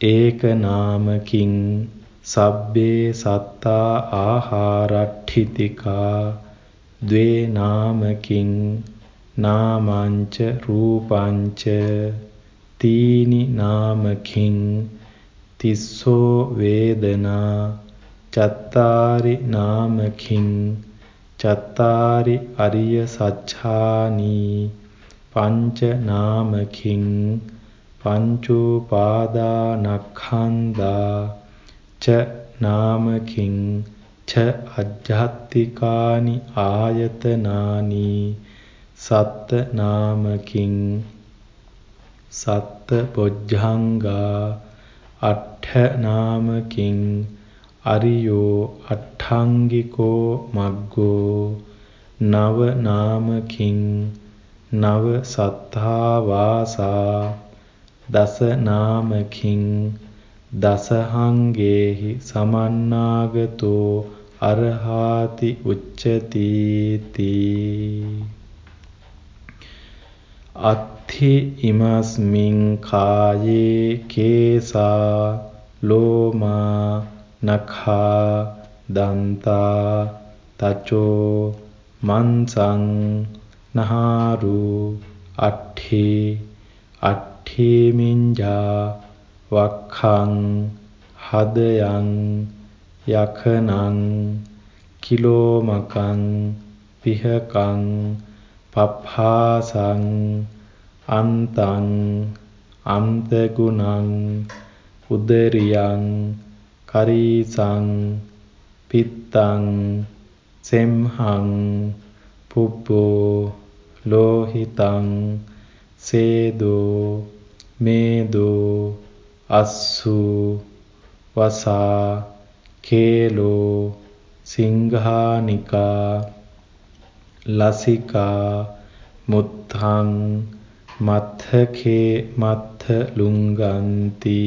ඒක නාමකින් සබ්බේ සත්තා ආහාරට්ඨිතිකා ද්වේ නාමකින් නාමංච රූපංච තීනි නාමකින් තිස්සෝ වේදනා චත්තාරි නාමකින් චත්තාරි අරිය සච්ඡානි පංච නාමකින් පංචෝපාදානක්ඛන්දා ච නාමකින් ච අජ්ජත්තිකානි ආයතනානි සත්ත නාමකින් සත්ත බොජ්ජංගා අට්ඨ නාමකින් අරියෝ අට්ඨංගිකෝ මග්ගෝ නව නාමකින් නව සත්තා වාසා දස නාමකින් දසහංගේහි සමන්නාගතෝ අරහාති උච්චති අත්ථි ඉමස්මින් කායේ කේසා ලෝමා නඛා දන්තා තචෝ මන්සං නහාරු අට්ඨි අට්ඨි මිඤ්ඤා වක්ඛං හදයන් යඛනං කිලෝමකං පිහකං පප්හාසං අන්තං අන්තගුණං උදරියං කරීසං පිත්තං සෙම්හං පුබ්බෝ ලෝහිතං සේදෝ මේදෝ අස්සු වසා කේලෝ සිංහානිකා ලසිකා මුත්තං මත්ථකේ මත්ථ ලුංගන්ති